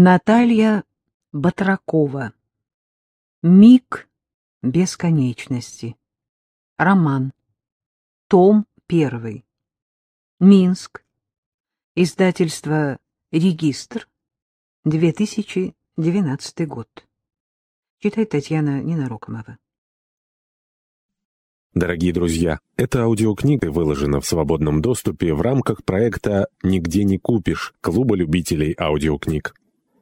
Наталья Батракова. Миг бесконечности. Роман. Том 1. Минск. Издательство «Регистр», 2012 год. Читает Татьяна Ненарокомова. Дорогие друзья, эта аудиокнига выложена в свободном доступе в рамках проекта «Нигде не купишь» Клуба любителей аудиокниг.